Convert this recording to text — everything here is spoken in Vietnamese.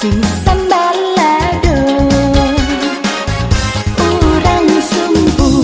chỉ xanh ba lá đường urang sumbu